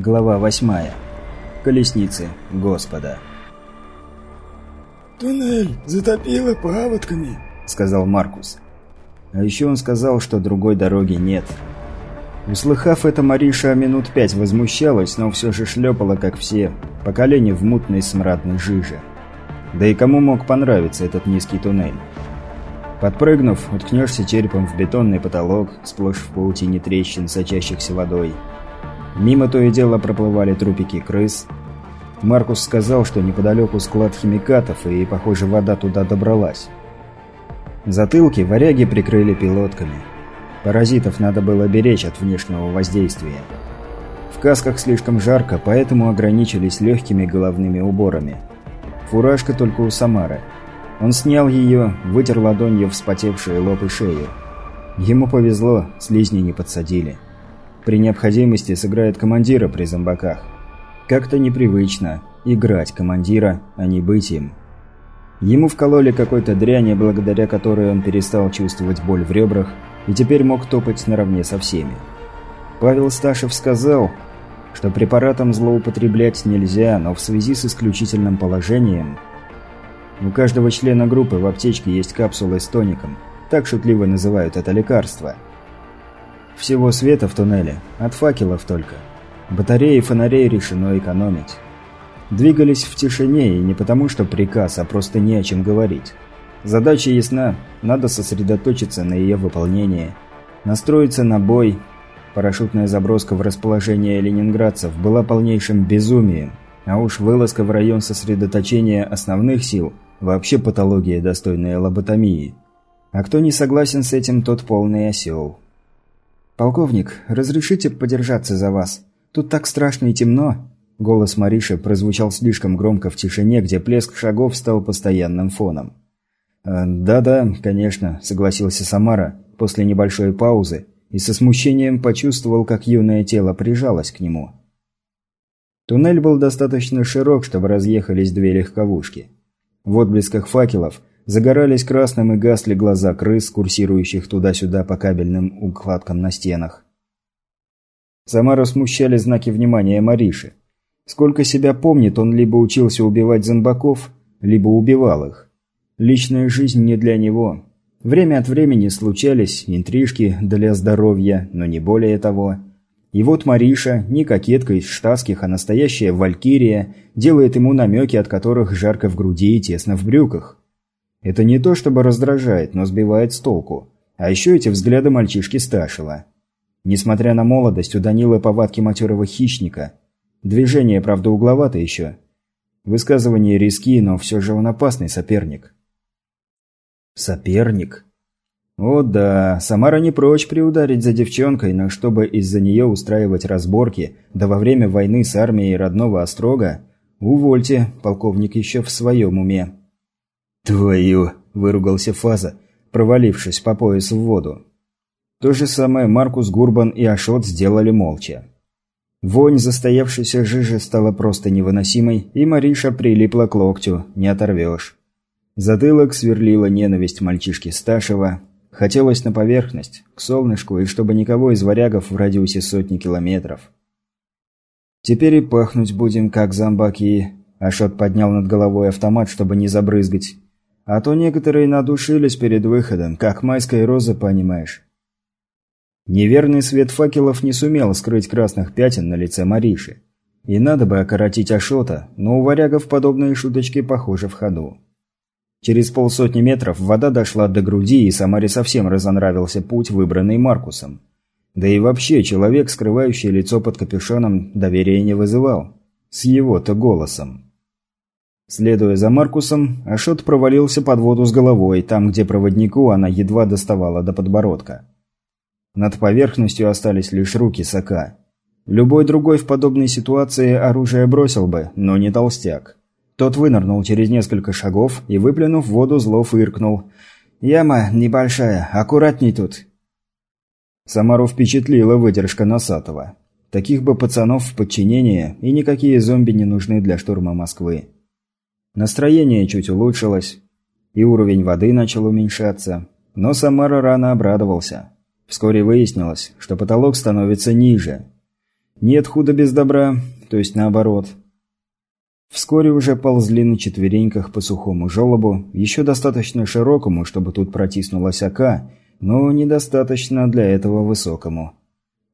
Глава 8. Колесницы Господа. «Туннель затопило паводками», — сказал Маркус. А еще он сказал, что другой дороги нет. Услыхав это, Мариша минут пять возмущалась, но все же шлепала, как все, по колени в мутной смрадной жиже. Да и кому мог понравиться этот низкий туннель? Подпрыгнув, уткнешься черепом в бетонный потолок, сплошь в паутине трещин, сочащихся водой. Мимо то и дело проплывали трупики крыс. Маркус сказал, что неподалеку склад химикатов, и, похоже, вода туда добралась. Затылки варяги прикрыли пилотками. Паразитов надо было беречь от внешнего воздействия. В касках слишком жарко, поэтому ограничились легкими головными уборами. Фуражка только у Самары. Он снял ее, вытер ладонью вспотевшие лоб и шею. Ему повезло, слизни не подсадили. При необходимости сыграет командира при зомбаках. Как-то непривычно играть командира, а не быть им. Ему вкололи какой-то дряни, благодаря которой он перестал чувствовать боль в ребрах и теперь мог топать наравне со всеми. Павел Сташев сказал, что препаратом злоупотреблять нельзя, но в связи с исключительным положением у каждого члена группы в аптечке есть капсулы с тоником. Так шутливо называют это лекарство – всего света в туннеле, от факелов только. Батареи фонарей решено экономить. Двигались в тишине и не потому, что приказ, а просто не о чем говорить. Задача ясна, надо сосредоточиться на ее выполнении. Настроиться на бой. Парашютная заброска в расположение ленинградцев была полнейшим безумием, а уж вылазка в район сосредоточения основных сил – вообще патология, достойная лоботомии. А кто не согласен с этим, тот полный осел. «Полковник, разрешите подержаться за вас? Тут так страшно и темно!» Голос Мариши прозвучал слишком громко в тишине, где плеск шагов стал постоянным фоном. «Э, «Да-да, конечно», – согласился Самара после небольшой паузы и со смущением почувствовал, как юное тело прижалось к нему. Туннель был достаточно широк, чтобы разъехались две легковушки. В отблесках факелов Загорались красным и гасли глаза крыс, курсирующих туда-сюда по кабельным укладкам на стенах. Самару смущали знаки внимания Мариши. Сколько себя помнит, он либо учился убивать зомбаков, либо убивал их. Личная жизнь не для него. Время от времени случались интрижки для здоровья, но не более того. И вот Мариша, не кокетка из штатских, а настоящая валькирия, делает ему намеки, от которых жарко в груди и тесно в брюках. Это не то чтобы раздражает, но сбивает с толку. А еще эти взгляды мальчишки Сташева. Несмотря на молодость, у Данилы повадки матерого хищника. Движение, правда, угловато еще. Высказывания риски, но все же он опасный соперник. Соперник? О да, Самара не прочь приударить за девчонкой, но чтобы из-за нее устраивать разборки, да во время войны с армией родного Острога, увольте, полковник еще в своем уме. «Твою!» – выругался Фаза, провалившись по пояс в воду. То же самое Маркус Гурбан и Ашот сделали молча. Вонь застоявшейся жижи стала просто невыносимой, и Мариша прилипла к локтю, не оторвешь. Затылок сверлила ненависть мальчишки Сташева. Хотелось на поверхность, к солнышку, и чтобы никого из варягов в радиусе сотни километров. «Теперь и пахнуть будем, как зомбаки», – Ашот поднял над головой автомат, чтобы не забрызгать. А то некоторые надушились перед выходом, как майская роза, понимаешь. Неверный свет факелов не сумел скрыть красных пятен на лице Мариши. И надо бы окоротить Ашота, но у варягов подобные шуточки, похоже, в ходу. Через полсотни метров вода дошла до груди, и Самаре совсем разонравился путь, выбранный Маркусом. Да и вообще, человек, скрывающий лицо под капюшоном, доверия не вызывал. С его-то голосом. Следуя за Маркусом, Ашот провалился под воду с головой, там, где проводнику она едва доставала до подбородка. Над поверхностью остались лишь руки Сока. Любой другой в подобной ситуации оружие бросил бы, но не толстяк. Тот вынырнул через несколько шагов и, выплюнув воду, зло фыркнул. «Яма небольшая, аккуратней тут». Самару впечатлила выдержка Носатого. Таких бы пацанов в подчинении, и никакие зомби не нужны для штурма Москвы. Настроение чуть улучшилось, и уровень воды начал уменьшаться, но Самара рано обрадовался. Вскоре выяснилось, что потолок становится ниже. Нет худа без добра, то есть наоборот. Вскоре уже ползли на четвереньках по сухому желобу, еще достаточно широкому, чтобы тут протиснулась ока, но недостаточно для этого высокому.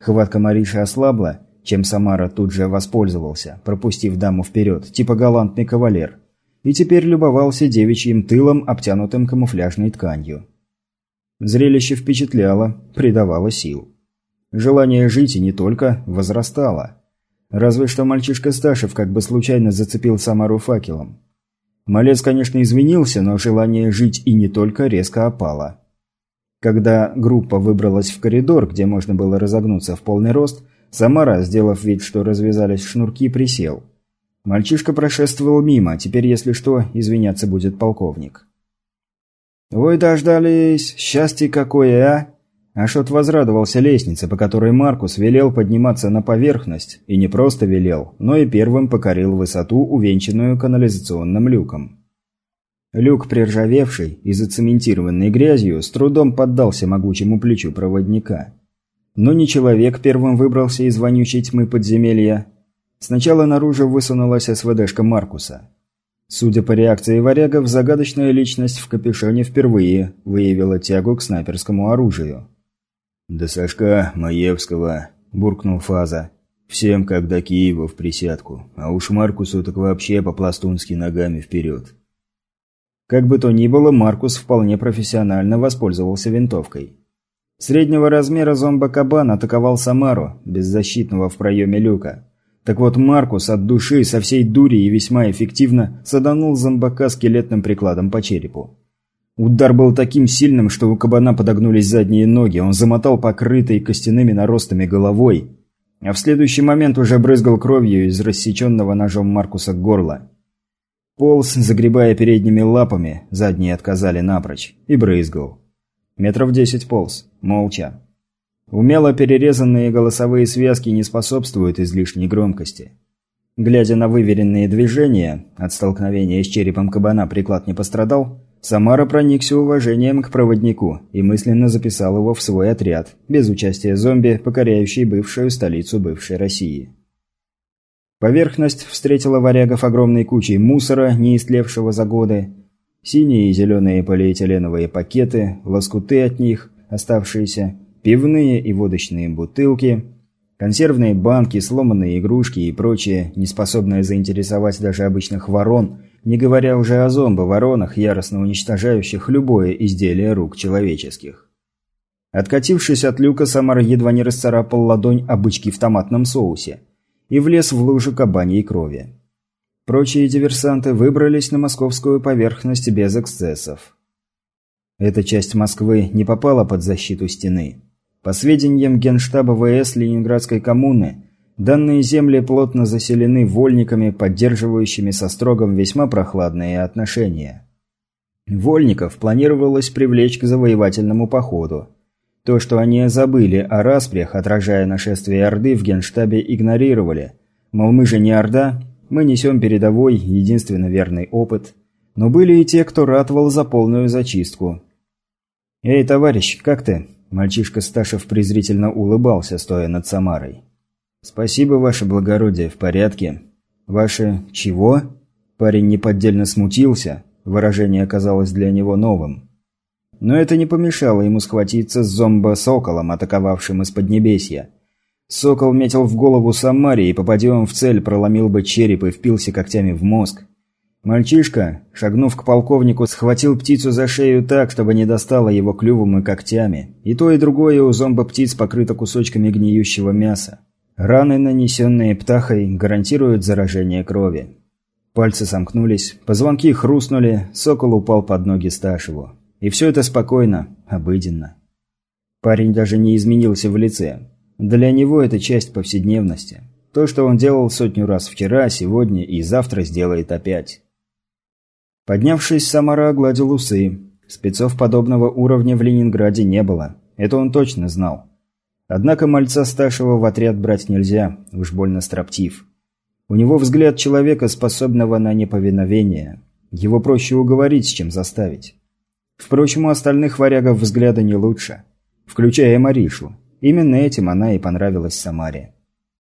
Хватка Мариши ослабла, чем Самара тут же воспользовался, пропустив даму вперед, типа галантный кавалер, и теперь любовался девичьим тылом, обтянутым камуфляжной тканью. Зрелище впечатляло, придавало сил. Желание жить и не только возрастало. Разве что мальчишка Сташев как бы случайно зацепил Самару факелом. Малец, конечно, извинился, но желание жить и не только резко опало. Когда группа выбралась в коридор, где можно было разогнуться в полный рост, Самара, сделав вид, что развязались шнурки, присел. Мальчишка прошествовал мимо, теперь, если что, извиняться будет полковник. «Ой, дождались! Счастье какое, а!» Ашот возрадовался лестнице, по которой Маркус велел подниматься на поверхность, и не просто велел, но и первым покорил высоту, увенчанную канализационным люком. Люк, приржавевший и зацементированный грязью, с трудом поддался могучему плечу проводника. Но не человек первым выбрался из вонючей тьмы подземелья. Сначала наружу высунулась СВДшка Маркуса. Судя по реакции варягов, загадочная личность в капюшоне впервые выявила тягу к снайперскому оружию. «До Сашка Маевского», – буркнул Фаза. «Всем, как до Киева, в присядку. А уж Маркусу так вообще по-пластунски ногами вперед». Как бы то ни было, Маркус вполне профессионально воспользовался винтовкой. Среднего размера зомбокабан атаковал Самару, беззащитного в проеме люка. Так вот, Маркус от души, со всей дури и весьма эффективно саданул зомбака скелетным прикладом по черепу. Удар был таким сильным, что у кабана подогнулись задние ноги, он замотал покрытой костяными наростами головой, а в следующий момент уже брызгал кровью из рассеченного ножом Маркуса горла. Полз, загребая передними лапами, задние отказали напрочь, и брызгал. Метров десять полз, молча. Умело перерезанные голосовые связки не способствуют излишней громкости. Глядя на выверенные движения, от столкновения с черепом кабана приклад не пострадал, Самара проникся уважением к проводнику и мысленно записал его в свой отряд, без участия зомби, покоряющей бывшую столицу бывшей России. Поверхность встретила варягов огромной кучей мусора, не истлевшего за годы, синие и зеленые полиэтиленовые пакеты, лоскуты от них, оставшиеся, пивные и водочные бутылки, консервные банки, сломанные игрушки и прочее, неспособное заинтересовать даже обычных ворон – не говоря уже о зомбо-воронах, яростно уничтожающих любое изделие рук человеческих. Откатившись от люка, Самар едва не расцарапал ладонь о бычки в томатном соусе и влез в лужу кабаньей крови. Прочие диверсанты выбрались на московскую поверхность без эксцессов. Эта часть Москвы не попала под защиту стены. По сведениям Генштаба ВС Ленинградской коммуны, Данные земли плотно заселены вольниками, поддерживающими со строгом весьма прохладные отношения. Вольников планировалось привлечь к завоевательному походу. То, что они забыли о распрях, отражая нашествие Орды, в Генштабе игнорировали. Мол, мы же не Орда, мы несем передовой, единственно верный опыт. Но были и те, кто ратовал за полную зачистку. «Эй, товарищ, как ты?» Мальчишка Сташев презрительно улыбался, стоя над Самарой. «Спасибо, ваше благородие, в порядке». «Ваше... чего?» Парень неподдельно смутился, выражение оказалось для него новым. Но это не помешало ему схватиться с зомбо-соколом, атаковавшим из Поднебесья. Сокол метил в голову Самари, и попадя он в цель, проломил бы череп и впился когтями в мозг. Мальчишка, шагнув к полковнику, схватил птицу за шею так, чтобы не достало его клювом и когтями. И то, и другое у зомбо-птиц покрыто кусочками гниющего мяса. Раны, нанесенные птахой, гарантируют заражение крови. Пальцы сомкнулись, позвонки хрустнули, сокол упал под ноги Сташеву. И все это спокойно, обыденно. Парень даже не изменился в лице. Для него это часть повседневности. То, что он делал сотню раз вчера, сегодня и завтра сделает опять. Поднявшись, Самара огладил усы. Спецов подобного уровня в Ленинграде не было. Это он точно знал. Однако мальца Сташева в отряд брать нельзя, уж больно строптив. У него взгляд человека, способного на неповиновение. Его проще уговорить, чем заставить. Впрочем, у остальных варягов взгляда не лучше. Включая Маришу. Именно этим она и понравилась Самаре.